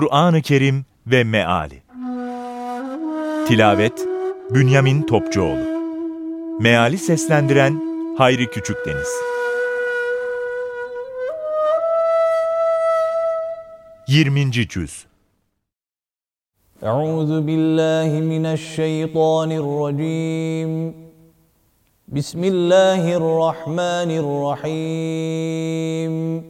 Kur'an-ı Kerim ve Meali. Tilavet Bünyamin Topçuoğlu. Meali seslendiren Hayri Küçükdeniz 20. Cüz. Euzu billahi mineşşeytanirracim Bismillahirrahmanirrahim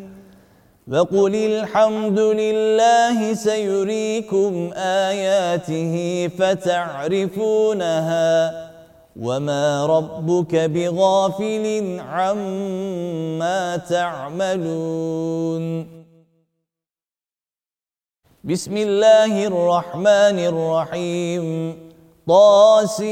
وقل الحمد لله سيريكم اياته فتعرفونها وما ربك بغافل عما تعملون. بسم الله الرحمن الرحيم. طاسيم.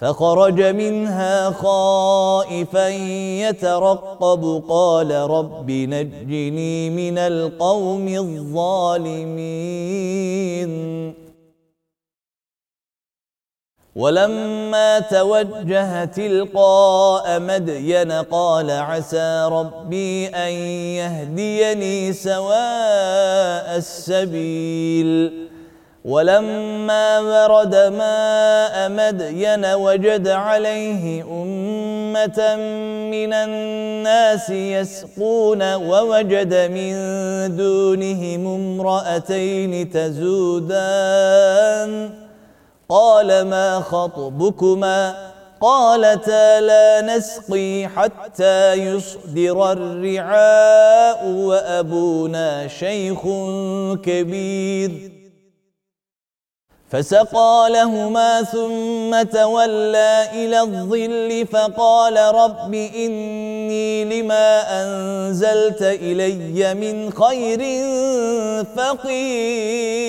فخرج منها خائفا يترقب. قال رب نجني من القوم الظالمين. ولما توجه تلقاء مدين قال عسى ربي أن يهديني سواء السبيل. ولما ورد ماء مدين وجد عليه أمة من الناس يسقون ووجد من دونهم امرأتين تزودان. قال ما خطبكما؟ قالتا لا نسقي حتى يصدر الرعاء وأبونا شيخ كبير. فسقى لهما ثم تولى إلى الظل فقال رب إني لما أنزلت إلي من خير فقير.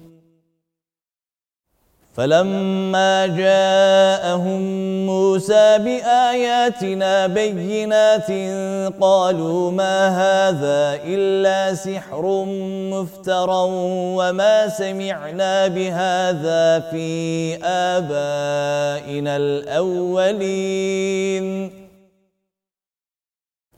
فلما جاءهم موسى بآياتنا بينات قالوا ما هذا إلا سحر مفترى وما سمعنا بهذا في آبائنا الأولين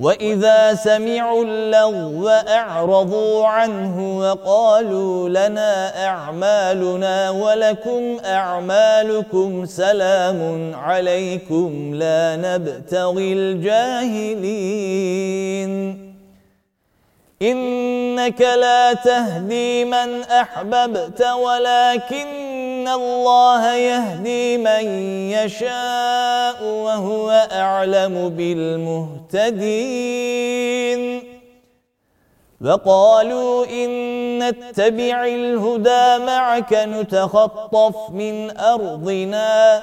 وإذا سمعوا اللغو أعرضوا عنه وقالوا لنا أعمالنا ولكم أعمالكم سلام عليكم لا نبتغي الجاهلين. إنك لا تهدي من أحببت ولكن الله يهدي من يشاء وهو أعلم بالمهتدين. وقالوا إن نتبع الهدى معك نتخطف من أرضنا.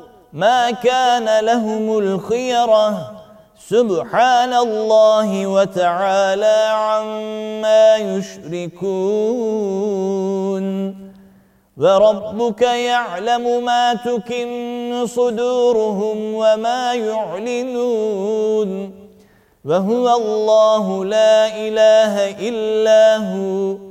ما كان لهم الخيرة. سبحان الله وتعالى عما يشركون. وربك يعلم ما تكن صدورهم وما يعلنون. وهو الله لا إله إلا هو.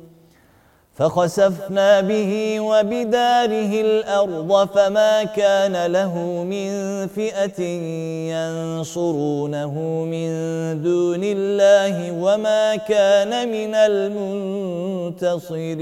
فخسفنا به وبداره الأرض فما كان له من فئة ينصرونه من دون الله وما كان من المنتصرين.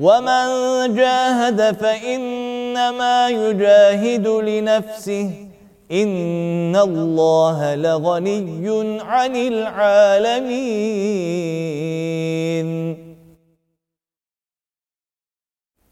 ومن جاهد فإنما يجاهد لنفسه إن الله لغني عن العالمين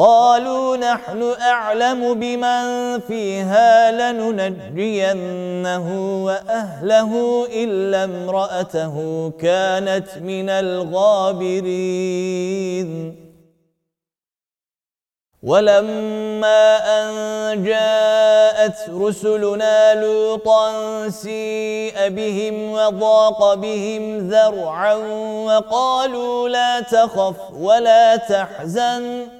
قالوا نحن أعلم بمن فيها لننجينه وأهله إلا امرأته كانت من الغابرين. ولما أن جاءت رسلنا لوطا سيء بهم وضاق بهم ذرعا وقالوا لا تخف ولا تحزن.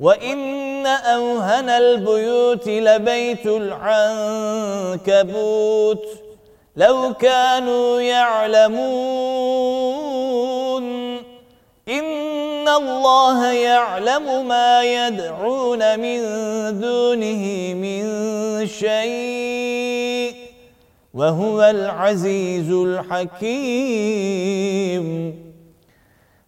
وان اوهن البيوت لبيت العنكبوت لو كانوا يعلمون ان الله يعلم ما يدعون من دونه من شيء وهو العزيز الحكيم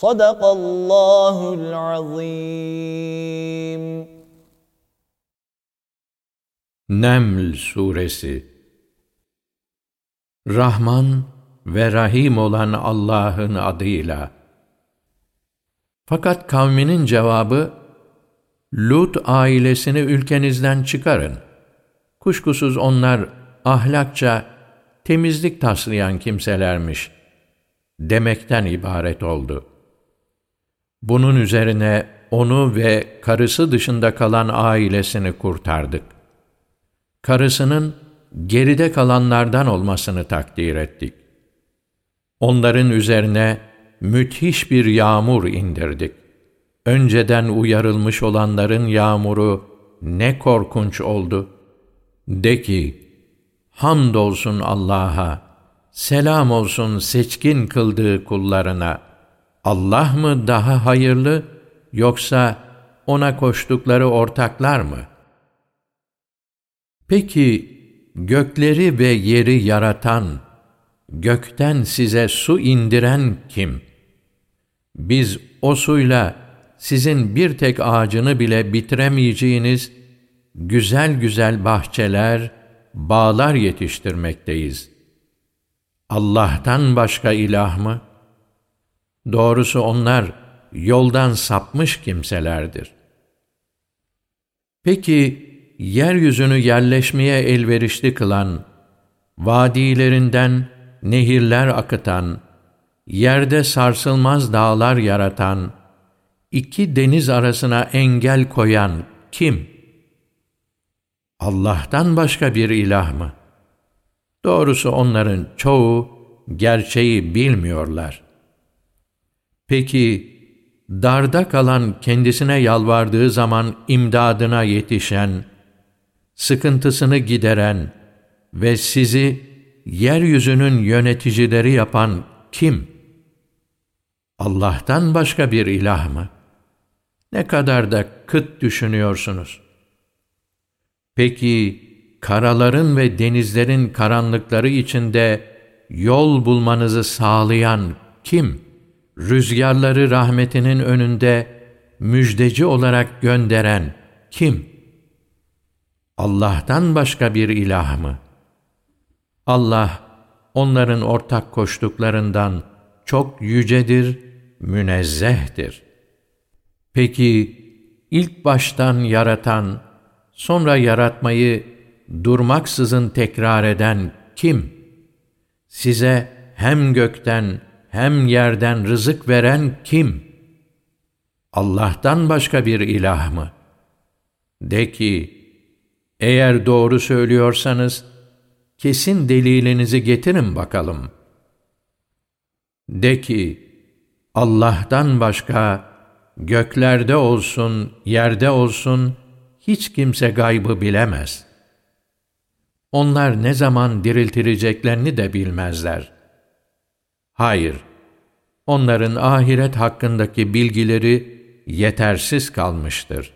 Sadakallahul azim. Neml Suresi Rahman ve Rahim olan Allah'ın adıyla. Fakat kavminin cevabı, Lut ailesini ülkenizden çıkarın. Kuşkusuz onlar ahlakça temizlik taslayan kimselermiş demekten ibaret oldu.'' Bunun üzerine onu ve karısı dışında kalan ailesini kurtardık. Karısının geride kalanlardan olmasını takdir ettik. Onların üzerine müthiş bir yağmur indirdik. Önceden uyarılmış olanların yağmuru ne korkunç oldu. De ki, hamdolsun Allah'a, selam olsun seçkin kıldığı kullarına. Allah mı daha hayırlı, yoksa ona koştukları ortaklar mı? Peki, gökleri ve yeri yaratan, gökten size su indiren kim? Biz o suyla sizin bir tek ağacını bile bitiremeyeceğiniz güzel güzel bahçeler, bağlar yetiştirmekteyiz. Allah'tan başka ilah mı? Doğrusu onlar yoldan sapmış kimselerdir. Peki, yeryüzünü yerleşmeye elverişli kılan, vadilerinden nehirler akıtan, yerde sarsılmaz dağlar yaratan, iki deniz arasına engel koyan kim? Allah'tan başka bir ilah mı? Doğrusu onların çoğu gerçeği bilmiyorlar. Peki, darda kalan kendisine yalvardığı zaman imdadına yetişen, sıkıntısını gideren ve sizi yeryüzünün yöneticileri yapan kim? Allah'tan başka bir ilah mı? Ne kadar da kıt düşünüyorsunuz. Peki, karaların ve denizlerin karanlıkları içinde yol bulmanızı sağlayan kim? Rüzgarları rahmetinin önünde müjdeci olarak gönderen kim? Allah'tan başka bir ilah mı? Allah, onların ortak koştuklarından çok yücedir, münezzehtir. Peki, ilk baştan yaratan, sonra yaratmayı durmaksızın tekrar eden kim? Size hem gökten hem yerden rızık veren kim? Allah'tan başka bir ilah mı? De ki, eğer doğru söylüyorsanız, kesin delilinizi getirin bakalım. De ki, Allah'tan başka göklerde olsun, yerde olsun, hiç kimse gaybı bilemez. Onlar ne zaman diriltileceklerini de bilmezler. Hayır, onların ahiret hakkındaki bilgileri yetersiz kalmıştır.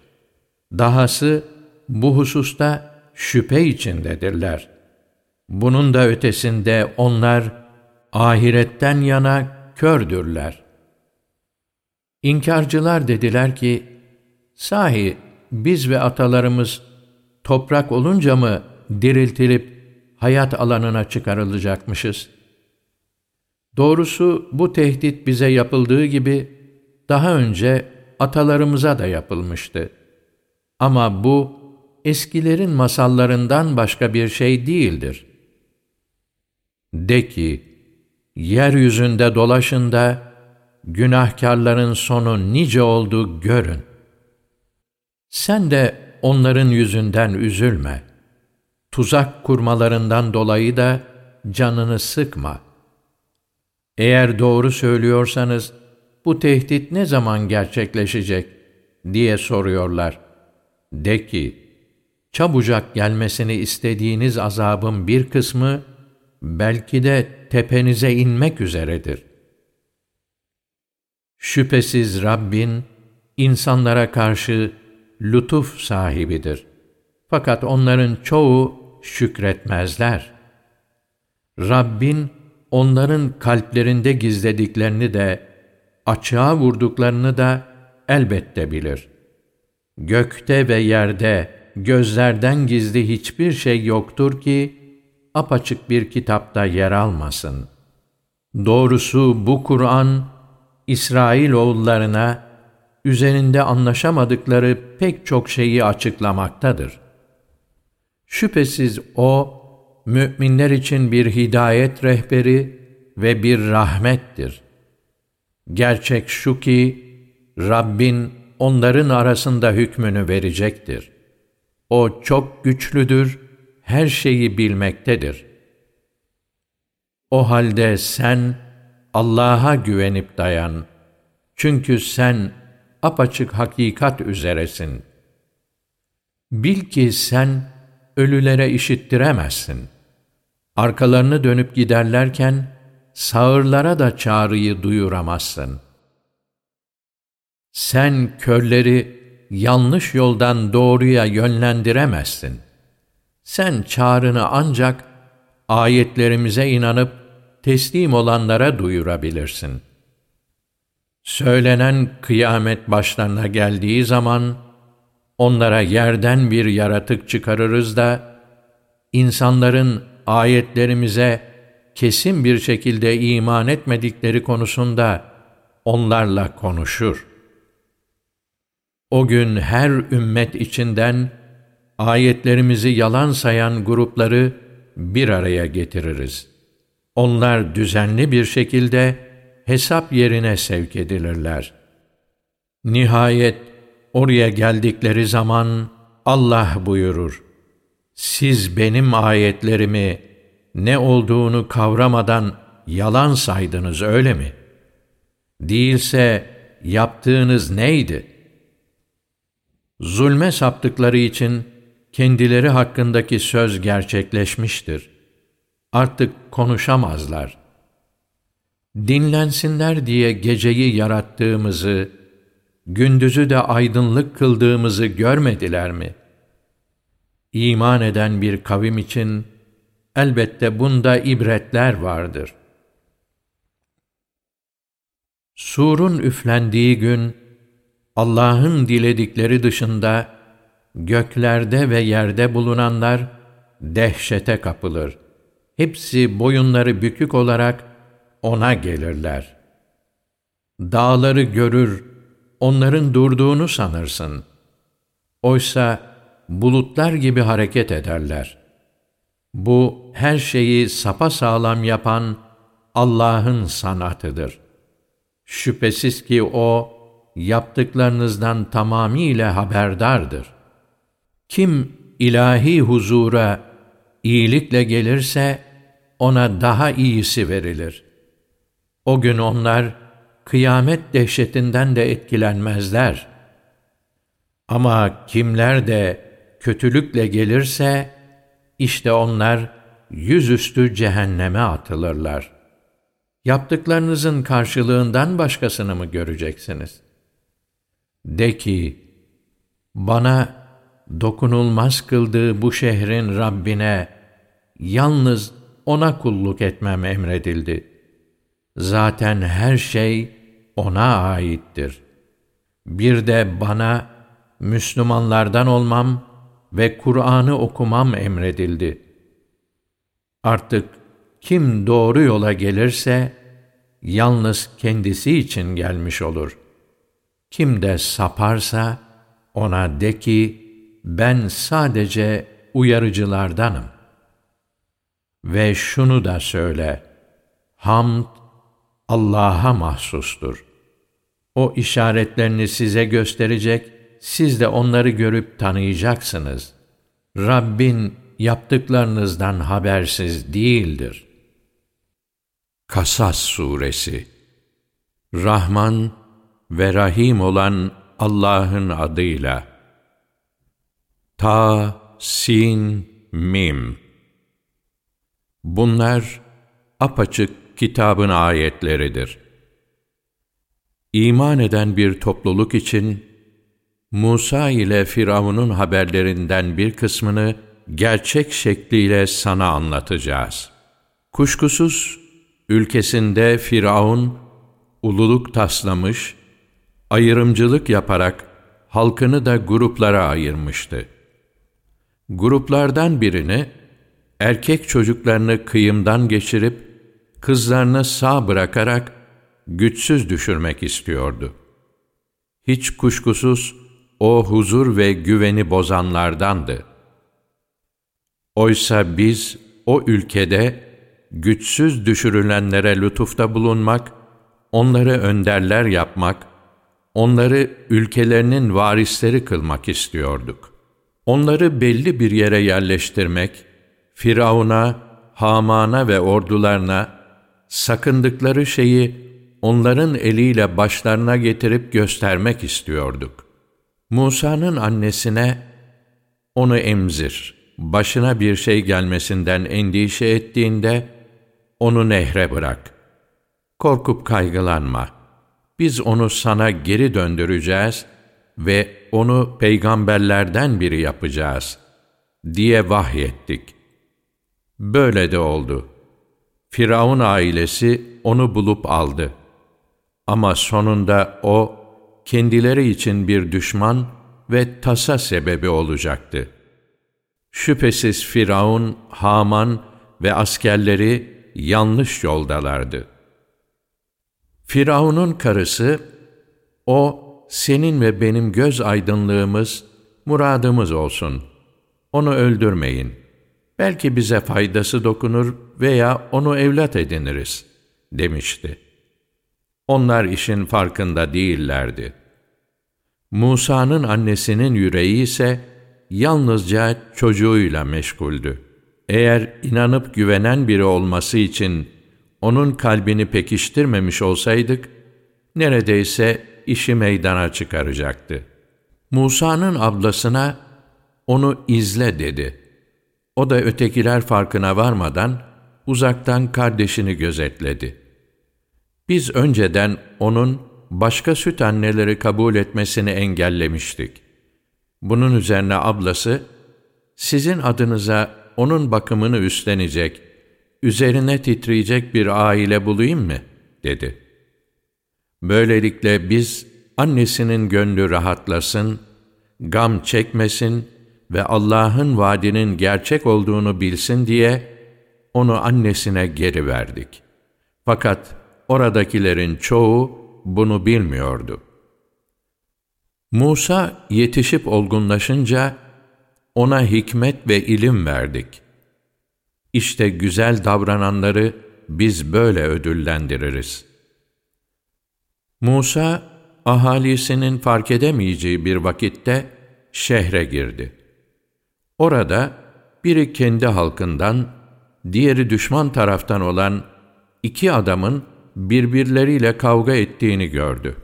Dahası bu hususta şüphe içindedirler. Bunun da ötesinde onlar ahiretten yana kördürler. İnkarcılar dediler ki, sahi biz ve atalarımız toprak olunca mı diriltilip hayat alanına çıkarılacakmışız? Doğrusu bu tehdit bize yapıldığı gibi daha önce atalarımıza da yapılmıştı. Ama bu eskilerin masallarından başka bir şey değildir. De ki, yeryüzünde dolaşın da günahkarların sonu nice oldu görün. Sen de onların yüzünden üzülme. Tuzak kurmalarından dolayı da canını sıkma. Eğer doğru söylüyorsanız, bu tehdit ne zaman gerçekleşecek diye soruyorlar. De ki, çabucak gelmesini istediğiniz azabın bir kısmı, belki de tepenize inmek üzeredir. Şüphesiz Rabbin, insanlara karşı lütuf sahibidir. Fakat onların çoğu şükretmezler. Rabbin, onların kalplerinde gizlediklerini de, açığa vurduklarını da elbette bilir. Gökte ve yerde, gözlerden gizli hiçbir şey yoktur ki, apaçık bir kitapta yer almasın. Doğrusu bu Kur'an, İsrail oğullarına, üzerinde anlaşamadıkları pek çok şeyi açıklamaktadır. Şüphesiz O, müminler için bir hidayet rehberi ve bir rahmettir. Gerçek şu ki, Rabbin onların arasında hükmünü verecektir. O çok güçlüdür, her şeyi bilmektedir. O halde sen Allah'a güvenip dayan. Çünkü sen apaçık hakikat üzeresin. Bil ki sen ölülere işittiremezsin. Arkalarını dönüp giderlerken sağırlara da çağrıyı duyuramazsın. Sen körleri yanlış yoldan doğruya yönlendiremezsin. Sen çağrını ancak ayetlerimize inanıp teslim olanlara duyurabilirsin. Söylenen kıyamet başlarına geldiği zaman, onlara yerden bir yaratık çıkarırız da, insanların ayetlerimize kesin bir şekilde iman etmedikleri konusunda onlarla konuşur. O gün her ümmet içinden ayetlerimizi yalan sayan grupları bir araya getiririz. Onlar düzenli bir şekilde hesap yerine sevk edilirler. Nihayet oraya geldikleri zaman Allah buyurur. Siz benim ayetlerimi ne olduğunu kavramadan yalan saydınız öyle mi? Değilse yaptığınız neydi? Zulme saptıkları için kendileri hakkındaki söz gerçekleşmiştir. Artık konuşamazlar. Dinlensinler diye geceyi yarattığımızı, gündüzü de aydınlık kıldığımızı görmediler mi? İman eden bir kavim için elbette bunda ibretler vardır. Surun üflendiği gün, Allah'ın diledikleri dışında, göklerde ve yerde bulunanlar dehşete kapılır. Hepsi boyunları bükük olarak ona gelirler. Dağları görür, onların durduğunu sanırsın. Oysa bulutlar gibi hareket ederler. Bu her şeyi sapa sağlam yapan Allah'ın sanatıdır. Şüphesiz ki O, yaptıklarınızdan tamamiyle haberdardır. Kim ilahi huzura iyilikle gelirse, ona daha iyisi verilir. O gün onlar, kıyamet dehşetinden de etkilenmezler. Ama kimler de kötülükle gelirse, işte onlar yüzüstü cehenneme atılırlar. Yaptıklarınızın karşılığından başkasını mı göreceksiniz? De ki, bana dokunulmaz kıldığı bu şehrin Rabbine yalnız O'na kulluk etmem emredildi. Zaten her şey O'na aittir. Bir de bana Müslümanlardan olmam ve Kur'an'ı okumam emredildi. Artık kim doğru yola gelirse, yalnız kendisi için gelmiş olur. Kim de saparsa, ona de ki, ben sadece uyarıcılardanım. Ve şunu da söyle, hamd Allah'a mahsustur. O işaretlerini size gösterecek, siz de onları görüp tanıyacaksınız. Rabbin yaptıklarınızdan habersiz değildir. Kasas Suresi Rahman ve Rahim olan Allah'ın adıyla Ta, Sin, Mim Bunlar apaçık kitabın ayetleridir. İman eden bir topluluk için Musa ile Firavun'un haberlerinden bir kısmını gerçek şekliyle sana anlatacağız. Kuşkusuz ülkesinde Firavun ululuk taslamış, ayrımcılık yaparak halkını da gruplara ayırmıştı. Gruplardan birini erkek çocuklarını kıyımdan geçirip kızlarını sağ bırakarak güçsüz düşürmek istiyordu. Hiç kuşkusuz o huzur ve güveni bozanlardandı. Oysa biz o ülkede güçsüz düşürülenlere lütufta bulunmak, onları önderler yapmak, onları ülkelerinin varisleri kılmak istiyorduk. Onları belli bir yere yerleştirmek, Firavun'a, Haman'a ve ordularına sakındıkları şeyi onların eliyle başlarına getirip göstermek istiyorduk. Musa'nın annesine, onu emzir, başına bir şey gelmesinden endişe ettiğinde, onu nehre bırak. Korkup kaygılanma. Biz onu sana geri döndüreceğiz ve onu peygamberlerden biri yapacağız, diye vahyettik. Böyle de oldu. Firavun ailesi onu bulup aldı. Ama sonunda o, kendileri için bir düşman ve tasa sebebi olacaktı. Şüphesiz Firavun, Haman ve askerleri yanlış yoldalardı. Firavun'un karısı, o senin ve benim göz aydınlığımız, muradımız olsun. Onu öldürmeyin. Belki bize faydası dokunur veya onu evlat ediniriz, demişti. Onlar işin farkında değillerdi. Musa'nın annesinin yüreği ise yalnızca çocuğuyla meşguldü. Eğer inanıp güvenen biri olması için onun kalbini pekiştirmemiş olsaydık, neredeyse işi meydana çıkaracaktı. Musa'nın ablasına, onu izle dedi. O da ötekiler farkına varmadan, uzaktan kardeşini gözetledi. Biz önceden onun başka süt anneleri kabul etmesini engellemiştik. Bunun üzerine ablası, sizin adınıza onun bakımını üstlenecek, üzerine titreyecek bir aile bulayım mı? dedi. Böylelikle biz annesinin gönlü rahatlasın gam çekmesin ve Allah'ın vaadinin gerçek olduğunu bilsin diye onu annesine geri verdik. Fakat oradakilerin çoğu bunu bilmiyordu. Musa yetişip olgunlaşınca ona hikmet ve ilim verdik. İşte güzel davrananları biz böyle ödüllendiririz. Musa, ahalisinin fark edemeyeceği bir vakitte şehre girdi. Orada biri kendi halkından, diğeri düşman taraftan olan iki adamın birbirleriyle kavga ettiğini gördü.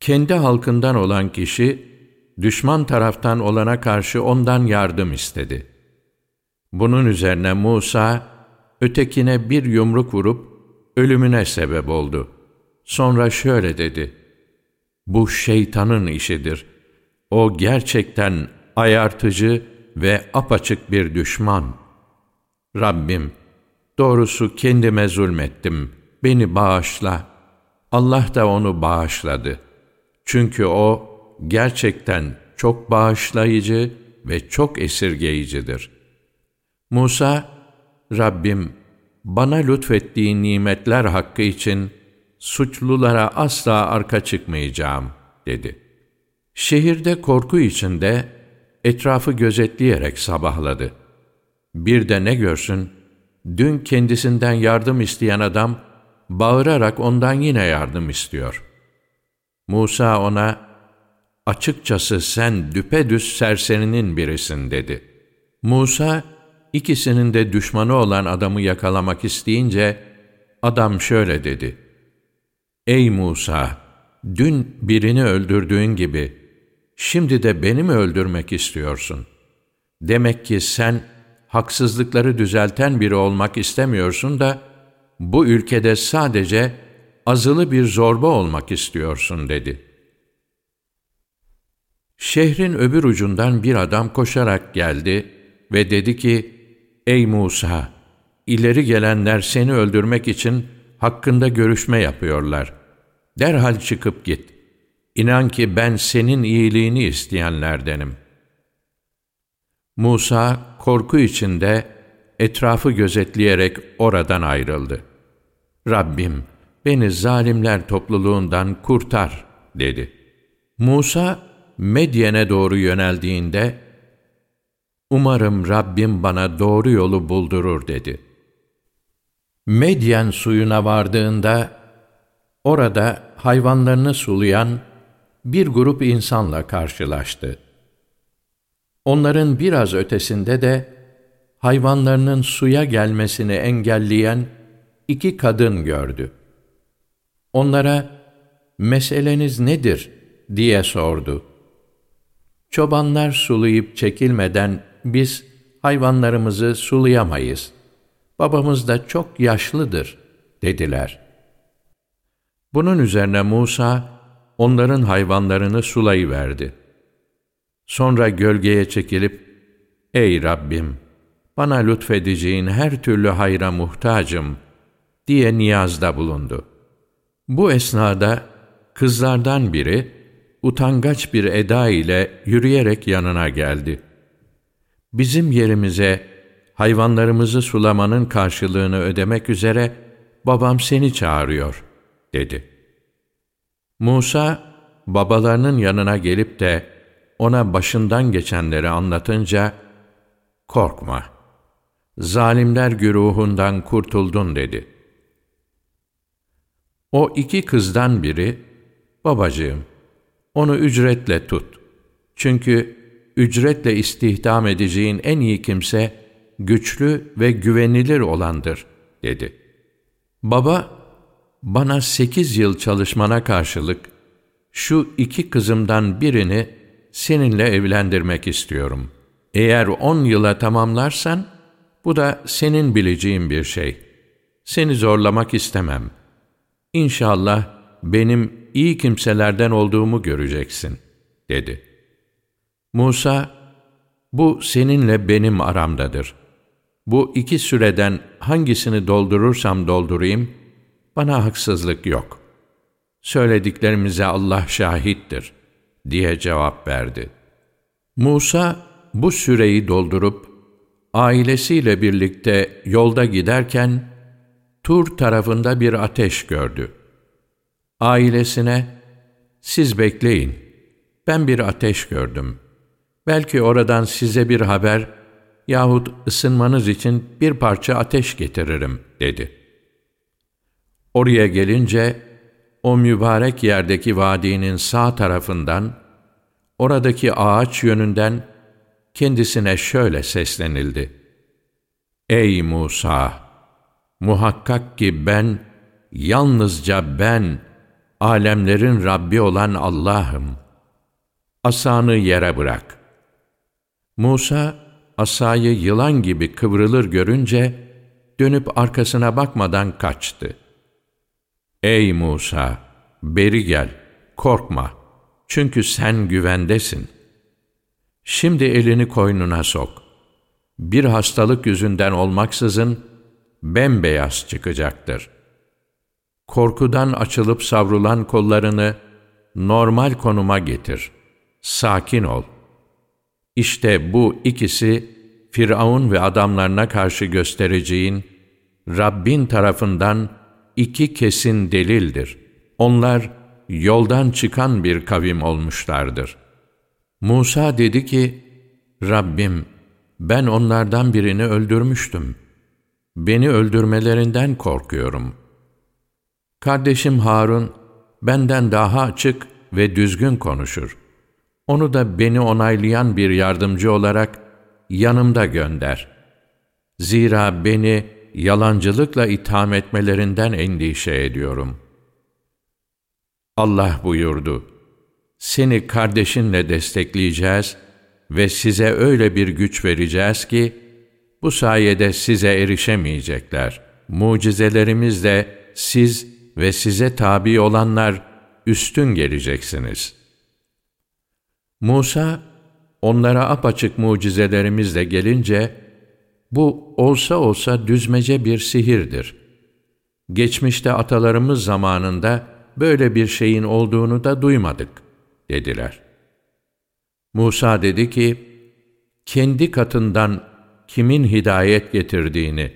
Kendi halkından olan kişi, düşman taraftan olana karşı ondan yardım istedi. Bunun üzerine Musa, ötekine bir yumruk vurup ölümüne sebep oldu. Sonra şöyle dedi, Bu şeytanın işidir. O gerçekten ayartıcı ve apaçık bir düşman. Rabbim, doğrusu kendime zulmettim, beni bağışla. Allah da onu bağışladı. Çünkü o gerçekten çok bağışlayıcı ve çok esirgeyicidir. Musa, Rabbim, bana lütfettiğin nimetler hakkı için suçlulara asla arka çıkmayacağım, dedi. Şehirde korku içinde etrafı gözetleyerek sabahladı. Bir de ne görsün, dün kendisinden yardım isteyen adam, bağırarak ondan yine yardım istiyor. Musa ona, açıkçası sen düpedüz serserinin birisin dedi. Musa, ikisinin de düşmanı olan adamı yakalamak isteyince, adam şöyle dedi. Ey Musa! Dün birini öldürdüğün gibi, şimdi de beni mi öldürmek istiyorsun? Demek ki sen, haksızlıkları düzelten biri olmak istemiyorsun da, bu ülkede sadece azılı bir zorba olmak istiyorsun dedi. Şehrin öbür ucundan bir adam koşarak geldi ve dedi ki, Ey Musa! İleri gelenler seni öldürmek için hakkında görüşme yapıyorlar. Derhal çıkıp git. İnan ki ben senin iyiliğini isteyenlerdenim. Musa korku içinde etrafı gözetleyerek oradan ayrıldı. Rabbim beni zalimler topluluğundan kurtar dedi. Musa Medyen'e doğru yöneldiğinde Umarım Rabbim bana doğru yolu buldurur dedi. Medyen suyuna vardığında orada hayvanlarını sulayan bir grup insanla karşılaştı. Onların biraz ötesinde de hayvanlarının suya gelmesini engelleyen iki kadın gördü. Onlara meseleniz nedir diye sordu. Çobanlar sulayıp çekilmeden biz hayvanlarımızı sulayamayız. Babamız da çok yaşlıdır dediler. Bunun üzerine Musa onların hayvanlarını sulayıverdi. Sonra gölgeye çekilip Ey Rabbim bana lütfedeceğin her türlü hayra muhtacım diye niyazda bulundu. Bu esnada kızlardan biri utangaç bir eda ile yürüyerek yanına geldi.'' bizim yerimize hayvanlarımızı sulamanın karşılığını ödemek üzere babam seni çağırıyor, dedi. Musa, babalarının yanına gelip de ona başından geçenleri anlatınca, korkma, zalimler güruhundan kurtuldun dedi. O iki kızdan biri, babacığım, onu ücretle tut. Çünkü ücretle istihdam edeceğin en iyi kimse, güçlü ve güvenilir olandır, dedi. Baba, bana sekiz yıl çalışmana karşılık, şu iki kızımdan birini seninle evlendirmek istiyorum. Eğer on yıla tamamlarsan, bu da senin bileceğin bir şey. Seni zorlamak istemem. İnşallah benim iyi kimselerden olduğumu göreceksin, dedi.'' Musa, bu seninle benim aramdadır. Bu iki süreden hangisini doldurursam doldurayım, bana haksızlık yok. Söylediklerimize Allah şahittir. diye cevap verdi. Musa bu süreyi doldurup ailesiyle birlikte yolda giderken Tur tarafında bir ateş gördü. Ailesine, siz bekleyin, ben bir ateş gördüm. Belki oradan size bir haber yahut ısınmanız için bir parça ateş getiririm, dedi. Oraya gelince, o mübarek yerdeki vadinin sağ tarafından, oradaki ağaç yönünden kendisine şöyle seslenildi. Ey Musa! Muhakkak ki ben, yalnızca ben, alemlerin Rabbi olan Allah'ım. Asanı yere bırak. Musa, asayı yılan gibi kıvrılır görünce, dönüp arkasına bakmadan kaçtı. Ey Musa! Beri gel, korkma. Çünkü sen güvendesin. Şimdi elini koynuna sok. Bir hastalık yüzünden olmaksızın, bembeyaz çıkacaktır. Korkudan açılıp savrulan kollarını normal konuma getir. Sakin ol. İşte bu ikisi Firavun ve adamlarına karşı göstereceğin Rabbin tarafından iki kesin delildir. Onlar yoldan çıkan bir kavim olmuşlardır. Musa dedi ki, Rabbim ben onlardan birini öldürmüştüm. Beni öldürmelerinden korkuyorum. Kardeşim Harun benden daha açık ve düzgün konuşur. Onu da beni onaylayan bir yardımcı olarak yanımda gönder. Zira beni yalancılıkla itham etmelerinden endişe ediyorum. Allah buyurdu, seni kardeşinle destekleyeceğiz ve size öyle bir güç vereceğiz ki, bu sayede size erişemeyecekler. Mucizelerimizle siz ve size tabi olanlar üstün geleceksiniz. Musa, onlara apaçık mucizelerimizle gelince, bu olsa olsa düzmece bir sihirdir. Geçmişte atalarımız zamanında böyle bir şeyin olduğunu da duymadık, dediler. Musa dedi ki, kendi katından kimin hidayet getirdiğini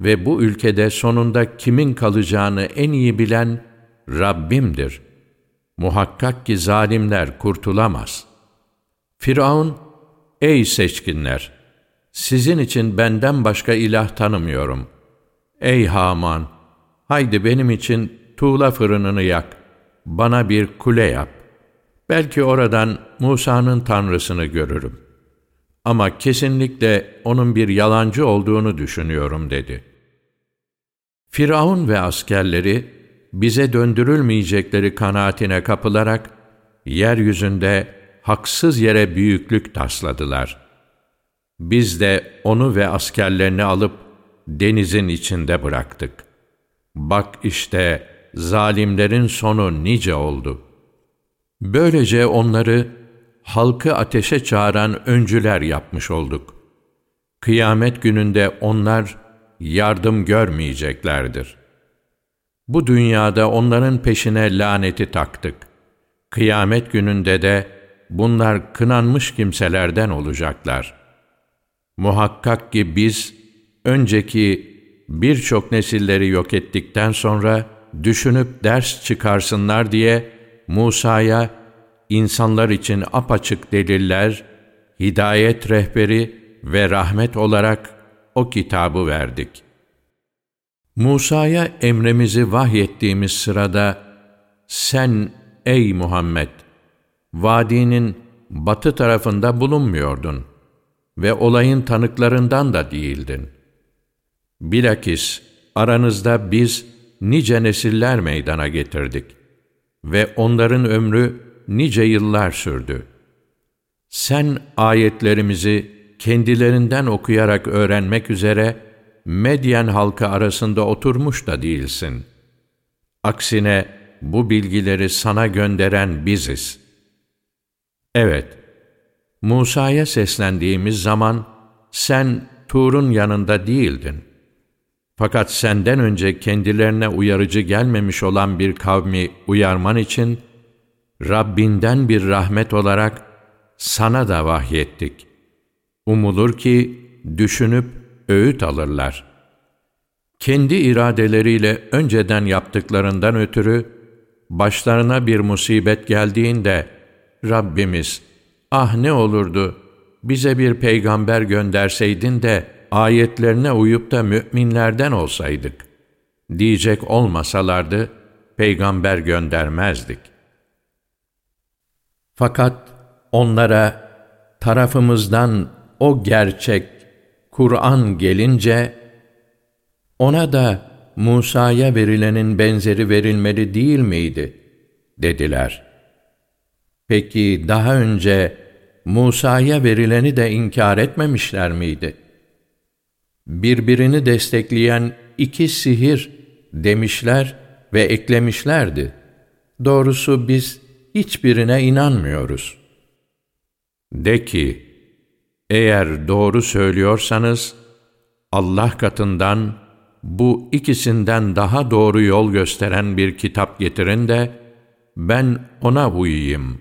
ve bu ülkede sonunda kimin kalacağını en iyi bilen Rabbimdir. Muhakkak ki zalimler kurtulamaz. Firavun, ey seçkinler! Sizin için benden başka ilah tanımıyorum. Ey Haman! Haydi benim için tuğla fırınını yak, bana bir kule yap. Belki oradan Musa'nın tanrısını görürüm. Ama kesinlikle onun bir yalancı olduğunu düşünüyorum dedi. Firavun ve askerleri bize döndürülmeyecekleri kanaatine kapılarak yeryüzünde haksız yere büyüklük tasladılar. Biz de onu ve askerlerini alıp denizin içinde bıraktık. Bak işte zalimlerin sonu nice oldu. Böylece onları halkı ateşe çağıran öncüler yapmış olduk. Kıyamet gününde onlar yardım görmeyeceklerdir. Bu dünyada onların peşine laneti taktık. Kıyamet gününde de bunlar kınanmış kimselerden olacaklar. Muhakkak ki biz önceki birçok nesilleri yok ettikten sonra düşünüp ders çıkarsınlar diye Musa'ya insanlar için apaçık deliller, hidayet rehberi ve rahmet olarak o kitabı verdik. Musa'ya emremizi vahyettiğimiz sırada, sen ey Muhammed, vadinin batı tarafında bulunmuyordun ve olayın tanıklarından da değildin. Bilakis aranızda biz nice nesiller meydana getirdik ve onların ömrü nice yıllar sürdü. Sen ayetlerimizi kendilerinden okuyarak öğrenmek üzere Medyen halkı arasında oturmuş da değilsin. Aksine bu bilgileri sana gönderen biziz. Evet, Musa'ya seslendiğimiz zaman sen Tur'un yanında değildin. Fakat senden önce kendilerine uyarıcı gelmemiş olan bir kavmi uyarman için Rabbinden bir rahmet olarak sana da vahyettik. Umulur ki düşünüp öğüt alırlar. Kendi iradeleriyle önceden yaptıklarından ötürü başlarına bir musibet geldiğinde Rabbimiz ah ne olurdu bize bir peygamber gönderseydin de ayetlerine uyup da müminlerden olsaydık diyecek olmasalardı peygamber göndermezdik. Fakat onlara tarafımızdan o gerçek Kur'an gelince ona da Musa'ya verilenin benzeri verilmeli değil miydi? dediler. Peki daha önce Musa'ya verileni de inkar etmemişler miydi? Birbirini destekleyen iki sihir demişler ve eklemişlerdi. Doğrusu biz hiçbirine inanmıyoruz. De ki, eğer doğru söylüyorsanız, Allah katından bu ikisinden daha doğru yol gösteren bir kitap getirin de, ben ona uyuyayım.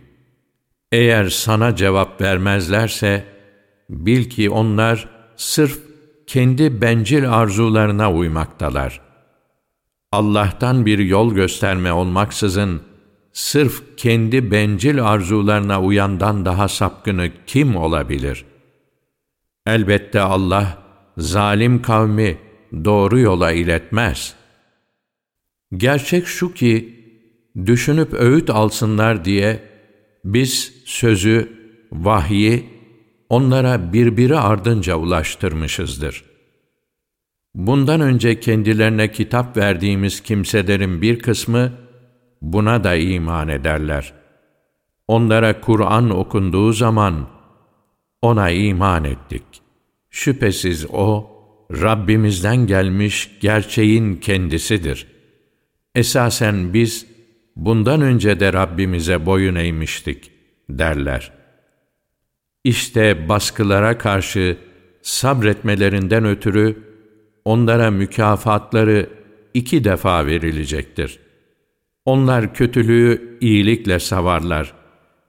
Eğer sana cevap vermezlerse, bil ki onlar sırf kendi bencil arzularına uymaktalar. Allah'tan bir yol gösterme olmaksızın, sırf kendi bencil arzularına uyandan daha sapkını kim olabilir? Elbette Allah, zalim kavmi doğru yola iletmez. Gerçek şu ki, düşünüp öğüt alsınlar diye, biz sözü, vahyi, onlara birbiri ardınca ulaştırmışızdır. Bundan önce kendilerine kitap verdiğimiz kimselerin bir kısmı, buna da iman ederler. Onlara Kur'an okunduğu zaman ona iman ettik. Şüphesiz o Rabbimizden gelmiş gerçeğin kendisidir. Esasen biz bundan önce de Rabbimize boyun eğmiştik derler. İşte baskılara karşı sabretmelerinden ötürü onlara mükafatları iki defa verilecektir.'' Onlar kötülüğü iyilikle savarlar.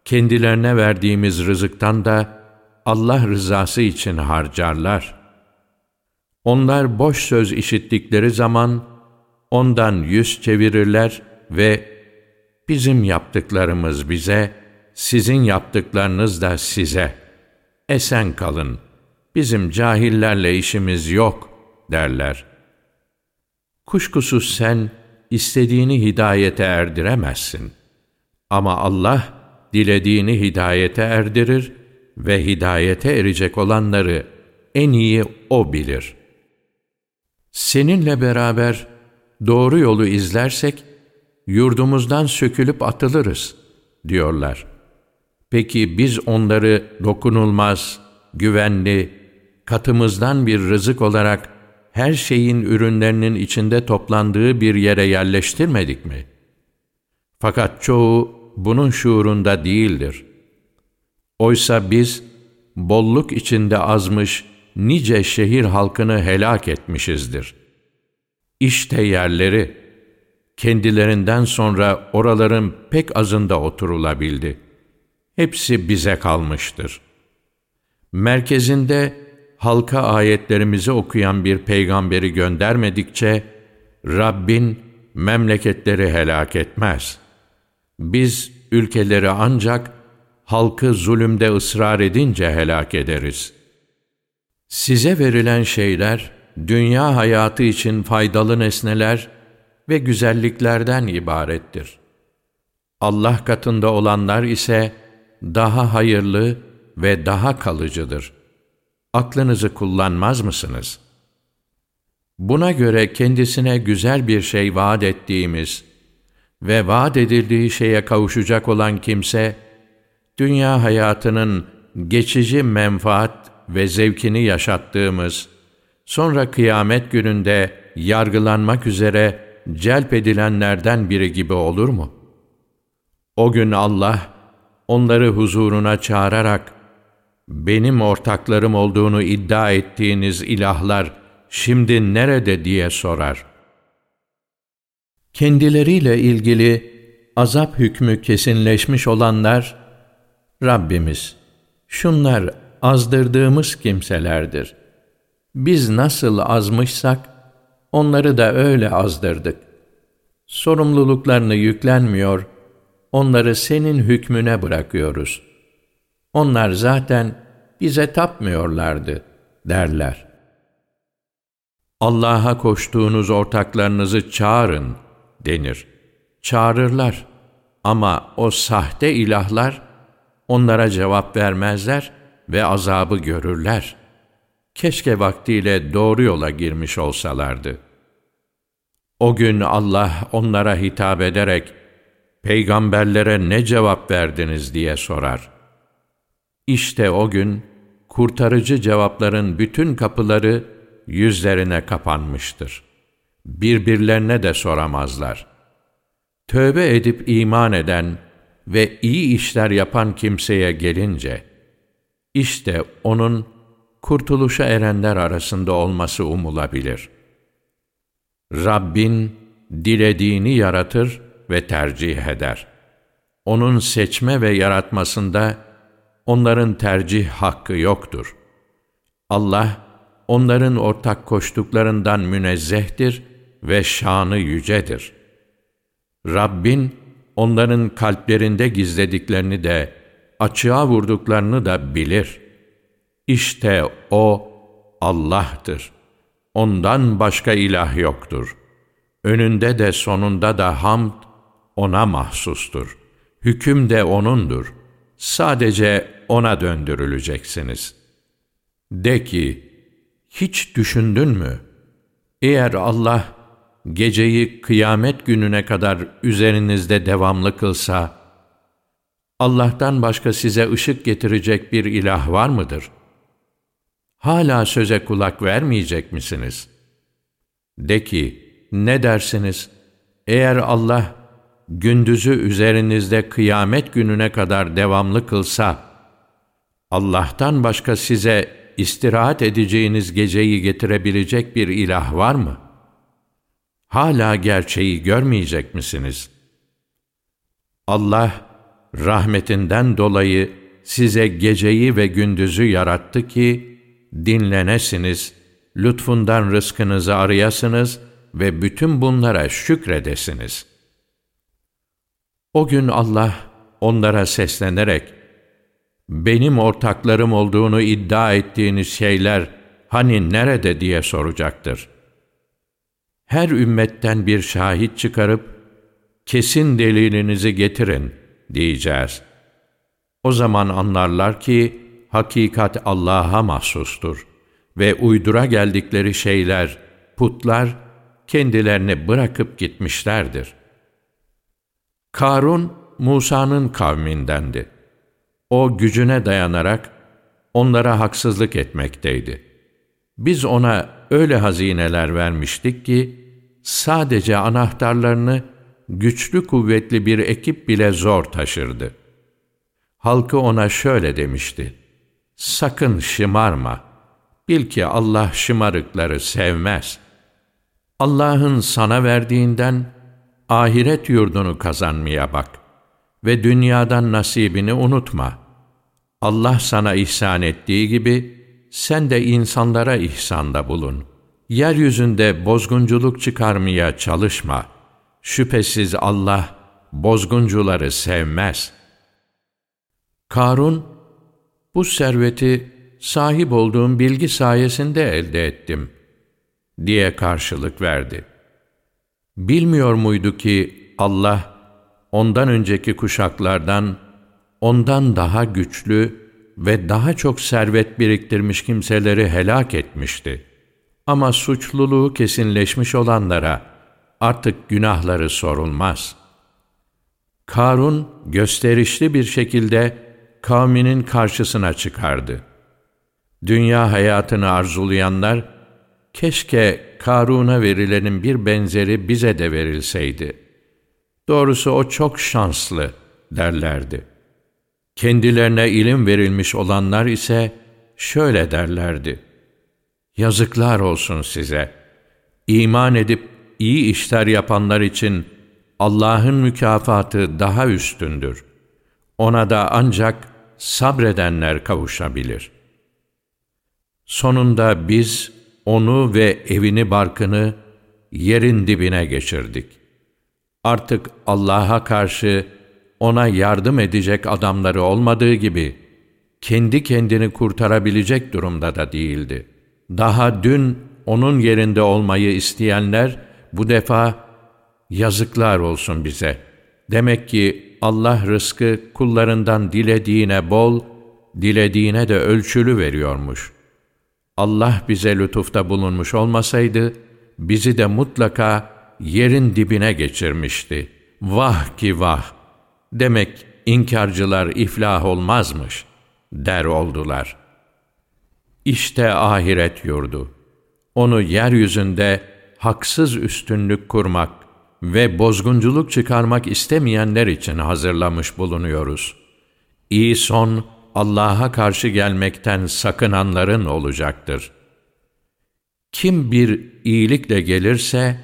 Kendilerine verdiğimiz rızıktan da Allah rızası için harcarlar. Onlar boş söz işittikleri zaman ondan yüz çevirirler ve bizim yaptıklarımız bize, sizin yaptıklarınız da size. Esen kalın, bizim cahillerle işimiz yok derler. Kuşkusuz sen, istediğini hidayete erdiremezsin. Ama Allah dilediğini hidayete erdirir ve hidayete erecek olanları en iyi O bilir. Seninle beraber doğru yolu izlersek yurdumuzdan sökülüp atılırız diyorlar. Peki biz onları dokunulmaz, güvenli, katımızdan bir rızık olarak her şeyin ürünlerinin içinde toplandığı bir yere yerleştirmedik mi? Fakat çoğu bunun şuurunda değildir. Oysa biz bolluk içinde azmış nice şehir halkını helak etmişizdir. İşte yerleri, kendilerinden sonra oraların pek azında oturulabildi. Hepsi bize kalmıştır. Merkezinde halka ayetlerimizi okuyan bir peygamberi göndermedikçe, Rabbin memleketleri helak etmez. Biz ülkeleri ancak halkı zulümde ısrar edince helak ederiz. Size verilen şeyler, dünya hayatı için faydalı nesneler ve güzelliklerden ibarettir. Allah katında olanlar ise daha hayırlı ve daha kalıcıdır.'' aklınızı kullanmaz mısınız? Buna göre kendisine güzel bir şey vaat ettiğimiz ve vaat edildiği şeye kavuşacak olan kimse, dünya hayatının geçici menfaat ve zevkini yaşattığımız, sonra kıyamet gününde yargılanmak üzere celp edilenlerden biri gibi olur mu? O gün Allah, onları huzuruna çağırarak, benim ortaklarım olduğunu iddia ettiğiniz ilahlar şimdi nerede diye sorar. Kendileriyle ilgili azap hükmü kesinleşmiş olanlar, Rabbimiz, şunlar azdırdığımız kimselerdir. Biz nasıl azmışsak, onları da öyle azdırdık. Sorumluluklarını yüklenmiyor, onları senin hükmüne bırakıyoruz. Onlar zaten bize tapmıyorlardı, derler. Allah'a koştuğunuz ortaklarınızı çağırın, denir. Çağırırlar ama o sahte ilahlar onlara cevap vermezler ve azabı görürler. Keşke vaktiyle doğru yola girmiş olsalardı. O gün Allah onlara hitap ederek, peygamberlere ne cevap verdiniz diye sorar. İşte o gün, kurtarıcı cevapların bütün kapıları yüzlerine kapanmıştır. Birbirlerine de soramazlar. Tövbe edip iman eden ve iyi işler yapan kimseye gelince, işte onun kurtuluşa erenler arasında olması umulabilir. Rabbin dilediğini yaratır ve tercih eder. Onun seçme ve yaratmasında onların tercih hakkı yoktur. Allah, onların ortak koştuklarından münezzehtir ve şanı yücedir. Rabbin, onların kalplerinde gizlediklerini de, açığa vurduklarını da bilir. İşte O, Allah'tır. Ondan başka ilah yoktur. Önünde de sonunda da hamd, O'na mahsustur. Hüküm de O'nundur. Sadece O'na döndürüleceksiniz. De ki, hiç düşündün mü? Eğer Allah, geceyi kıyamet gününe kadar üzerinizde devamlı kılsa, Allah'tan başka size ışık getirecek bir ilah var mıdır? Hala söze kulak vermeyecek misiniz? De ki, ne dersiniz? Eğer Allah, gündüzü üzerinizde kıyamet gününe kadar devamlı kılsa, Allah'tan başka size istirahat edeceğiniz geceyi getirebilecek bir ilah var mı? Hala gerçeği görmeyecek misiniz? Allah, rahmetinden dolayı size geceyi ve gündüzü yarattı ki, dinlenesiniz, lütfundan rızkınızı arayasınız ve bütün bunlara şükredesiniz. O gün Allah onlara seslenerek, benim ortaklarım olduğunu iddia ettiğiniz şeyler hani nerede diye soracaktır. Her ümmetten bir şahit çıkarıp, kesin delilinizi getirin diyeceğiz. O zaman anlarlar ki, hakikat Allah'a mahsustur ve uydura geldikleri şeyler, putlar, kendilerini bırakıp gitmişlerdir. Karun, Musa'nın kavmindendi. O gücüne dayanarak onlara haksızlık etmekteydi. Biz ona öyle hazineler vermiştik ki, sadece anahtarlarını güçlü kuvvetli bir ekip bile zor taşırdı. Halkı ona şöyle demişti, Sakın şımarma, bil ki Allah şımarıkları sevmez. Allah'ın sana verdiğinden ahiret yurdunu kazanmaya bak ve dünyadan nasibini unutma. Allah sana ihsan ettiği gibi sen de insanlara ihsanda bulun. Yeryüzünde bozgunculuk çıkarmaya çalışma. Şüphesiz Allah bozguncuları sevmez. Karun, bu serveti sahip olduğum bilgi sayesinde elde ettim diye karşılık verdi. Bilmiyor muydu ki Allah ondan önceki kuşaklardan ondan daha güçlü ve daha çok servet biriktirmiş kimseleri helak etmişti. Ama suçluluğu kesinleşmiş olanlara artık günahları sorulmaz. Karun gösterişli bir şekilde kavminin karşısına çıkardı. Dünya hayatını arzulayanlar, keşke Karun'a verilenin bir benzeri bize de verilseydi. Doğrusu o çok şanslı derlerdi. Kendilerine ilim verilmiş olanlar ise şöyle derlerdi. Yazıklar olsun size. İman edip iyi işler yapanlar için Allah'ın mükafatı daha üstündür. Ona da ancak sabredenler kavuşabilir. Sonunda biz onu ve evini barkını yerin dibine geçirdik. Artık Allah'a karşı ona yardım edecek adamları olmadığı gibi kendi kendini kurtarabilecek durumda da değildi. Daha dün onun yerinde olmayı isteyenler bu defa yazıklar olsun bize. Demek ki Allah rızkı kullarından dilediğine bol, dilediğine de ölçülü veriyormuş. Allah bize lütufta bulunmuş olmasaydı, bizi de mutlaka yerin dibine geçirmişti. Vah ki vah! Demek inkarcılar iflah olmazmış, der oldular. İşte ahiret yurdu. Onu yeryüzünde haksız üstünlük kurmak ve bozgunculuk çıkarmak istemeyenler için hazırlamış bulunuyoruz. İyi son, Allah'a karşı gelmekten sakınanların olacaktır. Kim bir iyilikle gelirse,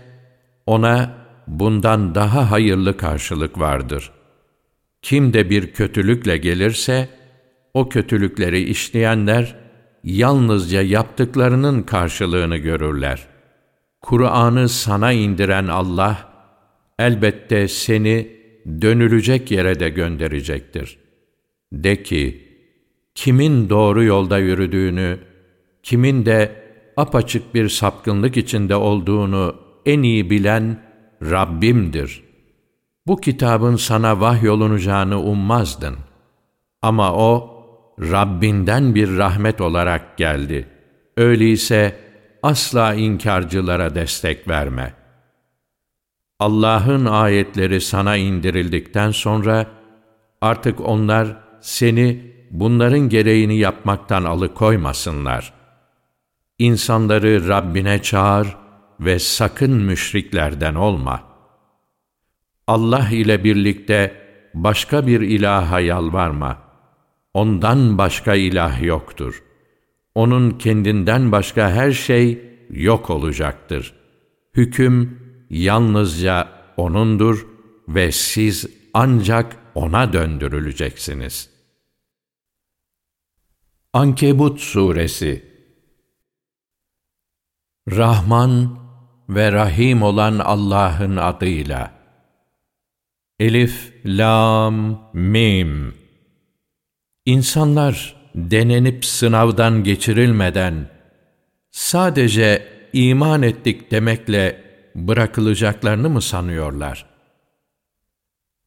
ona bundan daha hayırlı karşılık vardır. Kim de bir kötülükle gelirse, o kötülükleri işleyenler, yalnızca yaptıklarının karşılığını görürler. Kur'an'ı sana indiren Allah, elbette seni dönülecek yere de gönderecektir. De ki, kimin doğru yolda yürüdüğünü, kimin de apaçık bir sapkınlık içinde olduğunu en iyi bilen Rabbimdir. Bu kitabın sana vahyolunacağını ummazdın. Ama o, Rabbinden bir rahmet olarak geldi. Öyleyse asla inkarcılara destek verme. Allah'ın ayetleri sana indirildikten sonra artık onlar seni bunların gereğini yapmaktan alıkoymasınlar. İnsanları Rabbine çağır ve sakın müşriklerden olma. Allah ile birlikte başka bir ilaha yalvarma.'' Ondan başka ilah yoktur. Onun kendinden başka her şey yok olacaktır. Hüküm yalnızca O'nundur ve siz ancak O'na döndürüleceksiniz. Ankebut Suresi Rahman ve Rahim olan Allah'ın adıyla Elif, Lam, Mim İnsanlar denenip sınavdan geçirilmeden sadece iman ettik demekle bırakılacaklarını mı sanıyorlar?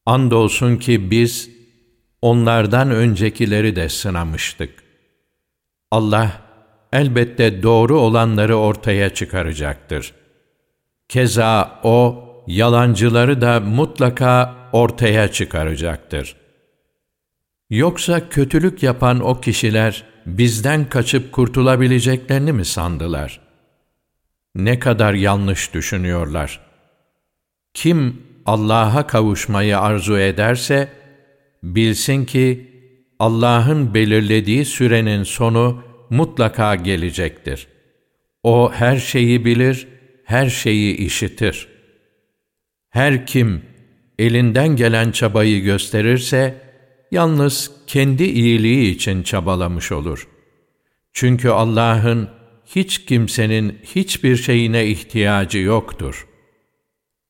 Andolsun ki biz onlardan öncekileri de sınamıştık. Allah elbette doğru olanları ortaya çıkaracaktır. Keza O, yalancıları da mutlaka ortaya çıkaracaktır.'' Yoksa kötülük yapan o kişiler bizden kaçıp kurtulabileceklerini mi sandılar? Ne kadar yanlış düşünüyorlar. Kim Allah'a kavuşmayı arzu ederse, bilsin ki Allah'ın belirlediği sürenin sonu mutlaka gelecektir. O her şeyi bilir, her şeyi işitir. Her kim elinden gelen çabayı gösterirse, yalnız kendi iyiliği için çabalamış olur. Çünkü Allah'ın hiç kimsenin hiçbir şeyine ihtiyacı yoktur.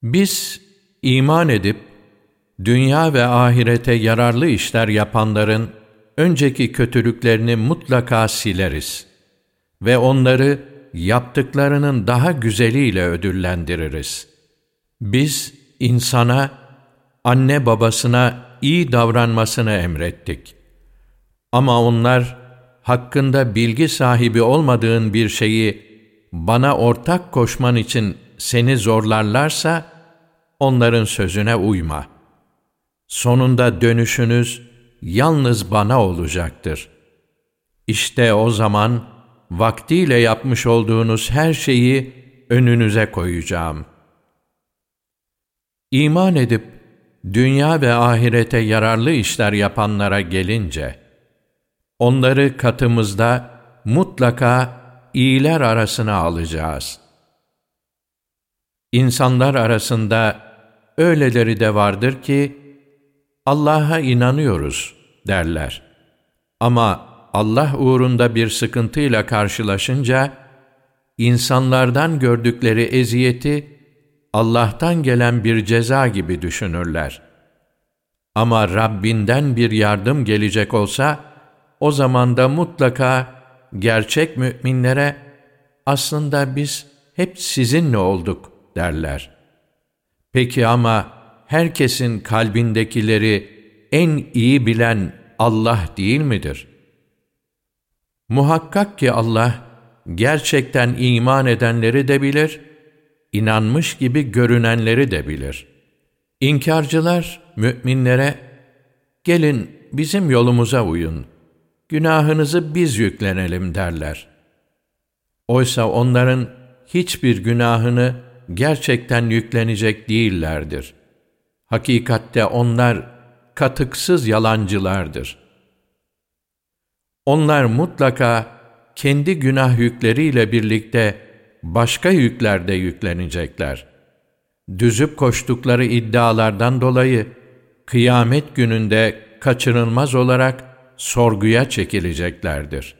Biz iman edip dünya ve ahirete yararlı işler yapanların önceki kötülüklerini mutlaka sileriz ve onları yaptıklarının daha güzeliyle ödüllendiririz. Biz insana, anne babasına iyi davranmasını emrettik. Ama onlar hakkında bilgi sahibi olmadığın bir şeyi bana ortak koşman için seni zorlarlarsa onların sözüne uyma. Sonunda dönüşünüz yalnız bana olacaktır. İşte o zaman vaktiyle yapmış olduğunuz her şeyi önünüze koyacağım. İman edip dünya ve ahirete yararlı işler yapanlara gelince, onları katımızda mutlaka iyiler arasına alacağız. İnsanlar arasında öyleleri de vardır ki, Allah'a inanıyoruz derler. Ama Allah uğrunda bir sıkıntıyla karşılaşınca, insanlardan gördükleri eziyeti, Allah'tan gelen bir ceza gibi düşünürler. Ama Rabbinden bir yardım gelecek olsa, o zaman da mutlaka gerçek müminlere aslında biz hep sizinle olduk derler. Peki ama herkesin kalbindekileri en iyi bilen Allah değil midir? Muhakkak ki Allah gerçekten iman edenleri de bilir, inanmış gibi görünenleri de bilir. İnkarcılar müminlere gelin bizim yolumuza uyun, günahınızı biz yüklenelim derler. Oysa onların hiçbir günahını gerçekten yüklenecek değillerdir. Hakikatte onlar katıksız yalancılardır. Onlar mutlaka kendi günah yükleriyle birlikte başka yükler de yüklenecekler. Düzüp koştukları iddialardan dolayı kıyamet gününde kaçınılmaz olarak sorguya çekileceklerdir.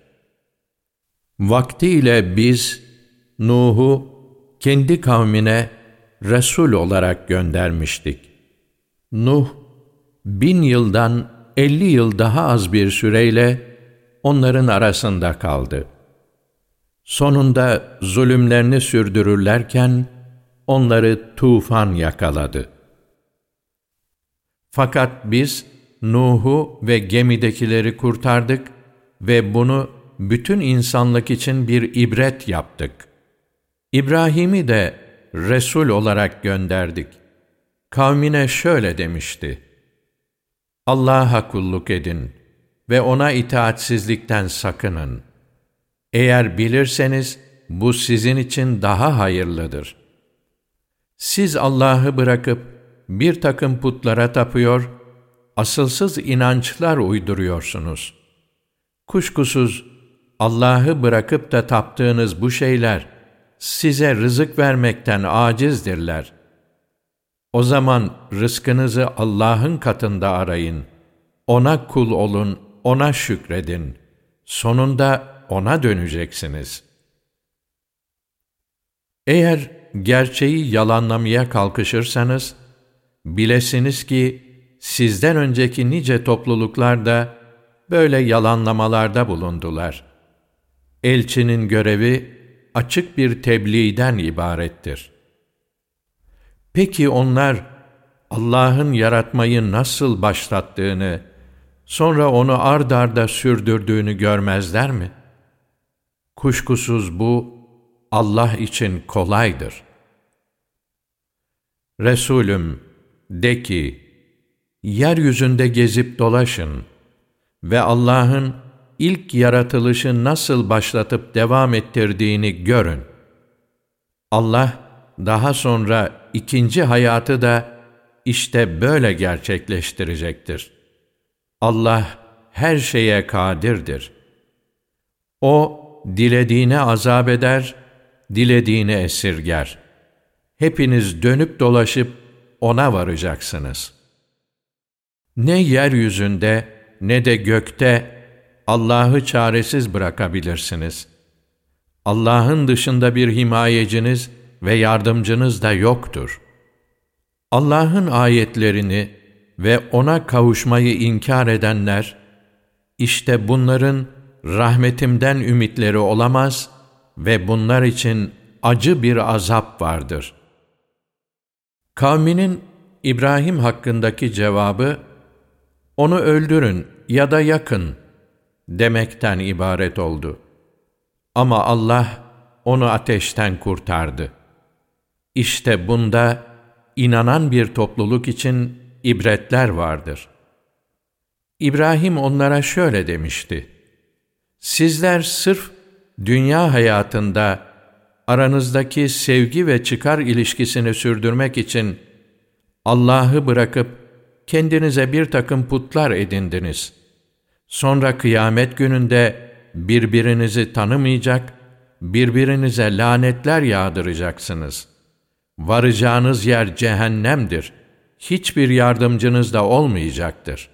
Vaktiyle biz Nuh'u kendi kavmine Resul olarak göndermiştik. Nuh, bin yıldan elli yıl daha az bir süreyle onların arasında kaldı. Sonunda zulümlerini sürdürürlerken onları tufan yakaladı. Fakat biz Nuh'u ve gemidekileri kurtardık ve bunu bütün insanlık için bir ibret yaptık. İbrahim'i de Resul olarak gönderdik. Kavmine şöyle demişti. Allah'a kulluk edin ve ona itaatsizlikten sakının. Eğer bilirseniz bu sizin için daha hayırlıdır. Siz Allah'ı bırakıp bir takım putlara tapıyor, asılsız inançlar uyduruyorsunuz. Kuşkusuz Allah'ı bırakıp da taptığınız bu şeyler size rızık vermekten acizdirler. O zaman rızkınızı Allah'ın katında arayın. Ona kul olun, ona şükredin. Sonunda ona döneceksiniz. Eğer gerçeği yalanlamaya kalkışırsanız, bilesiniz ki sizden önceki nice topluluklar da böyle yalanlamalarda bulundular. Elçinin görevi açık bir tebliğden ibarettir. Peki onlar Allah'ın yaratmayı nasıl başlattığını, sonra onu ard arda sürdürdüğünü görmezler mi? Kuşkusuz bu Allah için kolaydır. Resulüm de ki, yeryüzünde gezip dolaşın ve Allah'ın ilk yaratılışı nasıl başlatıp devam ettirdiğini görün. Allah daha sonra ikinci hayatı da işte böyle gerçekleştirecektir. Allah her şeye kadirdir. O dilediğine azap eder, dilediğine esirger. Hepiniz dönüp dolaşıp ona varacaksınız. Ne yeryüzünde ne de gökte Allah'ı çaresiz bırakabilirsiniz. Allah'ın dışında bir himayeciniz ve yardımcınız da yoktur. Allah'ın ayetlerini ve ona kavuşmayı inkar edenler, işte bunların rahmetimden ümitleri olamaz ve bunlar için acı bir azap vardır. Kavminin İbrahim hakkındaki cevabı, onu öldürün ya da yakın demekten ibaret oldu. Ama Allah onu ateşten kurtardı. İşte bunda inanan bir topluluk için ibretler vardır. İbrahim onlara şöyle demişti. Sizler sırf dünya hayatında aranızdaki sevgi ve çıkar ilişkisini sürdürmek için Allah'ı bırakıp kendinize bir takım putlar edindiniz.'' Sonra kıyamet gününde birbirinizi tanımayacak, birbirinize lanetler yağdıracaksınız. Varacağınız yer cehennemdir hiçbir yardımcınız da olmayacaktır.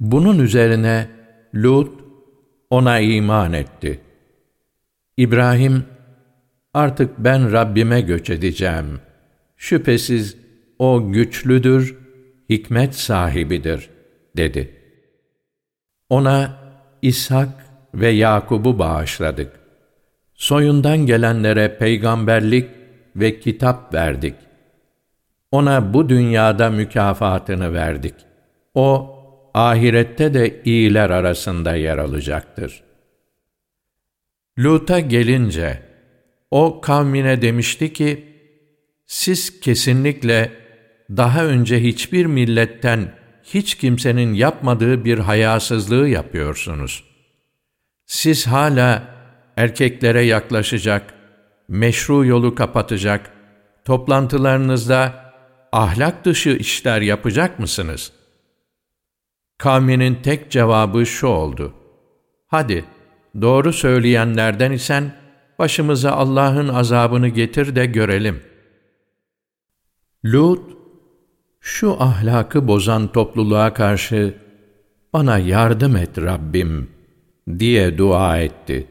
Bunun üzerine Lut ona iman etti. İbrahim, artık ben Rabbime göç edeceğim. Şüphesiz o güçlüdür, hikmet sahibidir, dedi. Ona İshak ve Yakub'u bağışladık. Soyundan gelenlere peygamberlik ve kitap verdik. Ona bu dünyada mükafatını verdik. O, ahirette de iyiler arasında yer alacaktır. Lut'a gelince, o kavmine demişti ki, siz kesinlikle daha önce hiçbir milletten hiç kimsenin yapmadığı bir hayasızlığı yapıyorsunuz. Siz hala erkeklere yaklaşacak, meşru yolu kapatacak, toplantılarınızda ahlak dışı işler yapacak mısınız? Kavminin tek cevabı şu oldu. Hadi, doğru söyleyenlerden isen, başımıza Allah'ın azabını getir de görelim. Lut, şu ahlakı bozan topluluğa karşı, bana yardım et Rabbim, diye dua etti.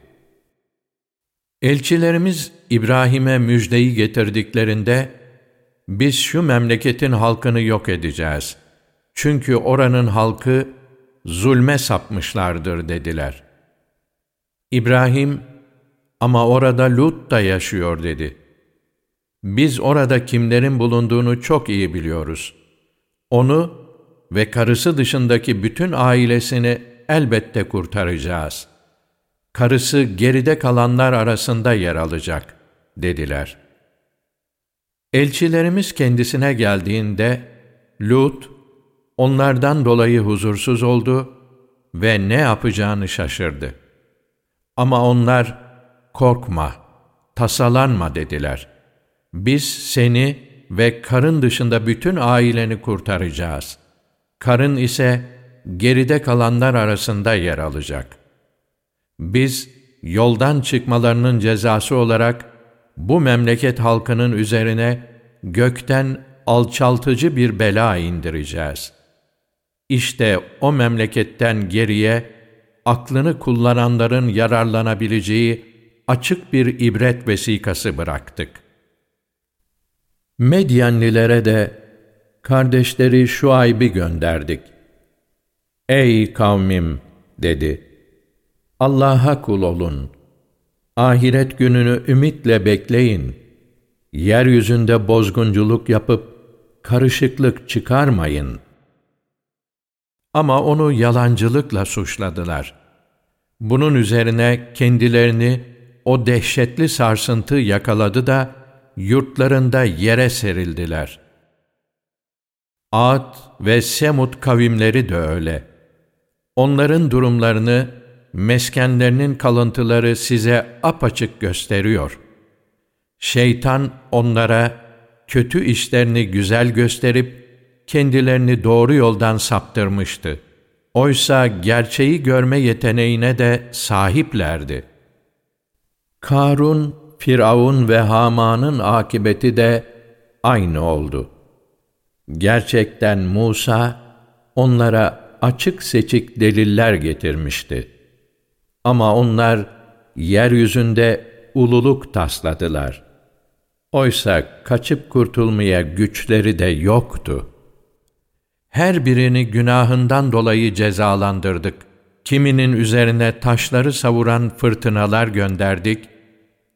Elçilerimiz İbrahim'e müjdeyi getirdiklerinde, biz şu memleketin halkını yok edeceğiz. Çünkü oranın halkı zulme sapmışlardır dediler. İbrahim, ama orada Lut da yaşıyor dedi. Biz orada kimlerin bulunduğunu çok iyi biliyoruz. Onu ve karısı dışındaki bütün ailesini elbette kurtaracağız. Karısı geride kalanlar arasında yer alacak, dediler.'' Elçilerimiz kendisine geldiğinde Lut onlardan dolayı huzursuz oldu ve ne yapacağını şaşırdı. Ama onlar korkma, tasalanma dediler. Biz seni ve karın dışında bütün aileni kurtaracağız. Karın ise geride kalanlar arasında yer alacak. Biz yoldan çıkmalarının cezası olarak bu memleket halkının üzerine gökten alçaltıcı bir bela indireceğiz. İşte o memleketten geriye aklını kullananların yararlanabileceği açık bir ibret vesikası bıraktık. Medyenlilere de kardeşleri Şuayb'i gönderdik. Ey kavmim dedi. Allah'a kul olun. Ahiret gününü ümitle bekleyin. Yeryüzünde bozgunculuk yapıp karışıklık çıkarmayın. Ama onu yalancılıkla suçladılar. Bunun üzerine kendilerini o dehşetli sarsıntı yakaladı da yurtlarında yere serildiler. Ad ve Semud kavimleri de öyle. Onların durumlarını meskenlerinin kalıntıları size apaçık gösteriyor. Şeytan onlara kötü işlerini güzel gösterip kendilerini doğru yoldan saptırmıştı. Oysa gerçeği görme yeteneğine de sahiplerdi. Karun, Firavun ve Haman'ın akıbeti de aynı oldu. Gerçekten Musa onlara açık seçik deliller getirmişti. Ama onlar yeryüzünde ululuk tasladılar. Oysa kaçıp kurtulmaya güçleri de yoktu. Her birini günahından dolayı cezalandırdık. Kiminin üzerine taşları savuran fırtınalar gönderdik,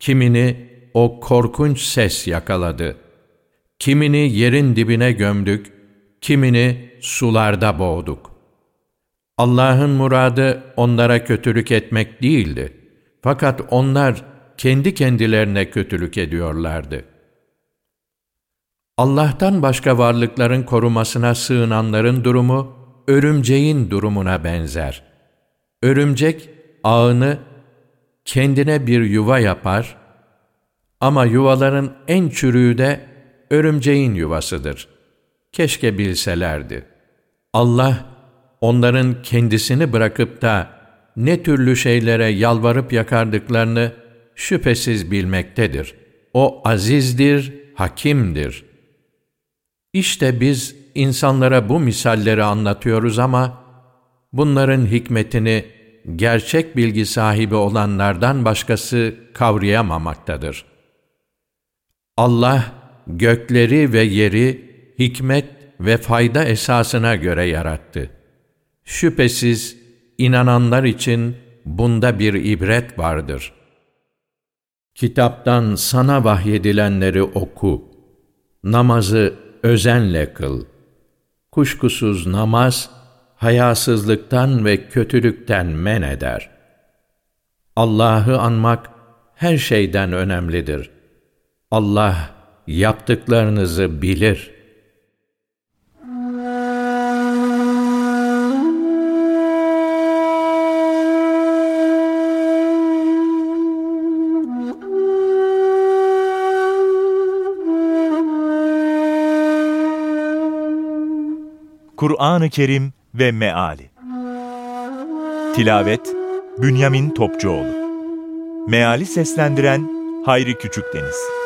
kimini o korkunç ses yakaladı. Kimini yerin dibine gömdük, kimini sularda boğduk. Allah'ın muradı onlara kötülük etmek değildi. Fakat onlar kendi kendilerine kötülük ediyorlardı. Allah'tan başka varlıkların korumasına sığınanların durumu, örümceğin durumuna benzer. Örümcek, ağını kendine bir yuva yapar ama yuvaların en çürüğü de örümceğin yuvasıdır. Keşke bilselerdi. Allah, onların kendisini bırakıp da ne türlü şeylere yalvarıp yakardıklarını şüphesiz bilmektedir. O azizdir, hakimdir. İşte biz insanlara bu misalleri anlatıyoruz ama bunların hikmetini gerçek bilgi sahibi olanlardan başkası kavrayamamaktadır. Allah gökleri ve yeri hikmet ve fayda esasına göre yarattı. Şüphesiz inananlar için bunda bir ibret vardır. Kitaptan sana vahyedilenleri oku. Namazı özenle kıl. Kuşkusuz namaz, hayasızlıktan ve kötülükten men eder. Allah'ı anmak her şeyden önemlidir. Allah yaptıklarınızı bilir.'' Kur'an-ı Kerim ve Meali. Tilavet Bünyamin Topçuoğlu. Meali seslendiren Hayri Küçükdeniz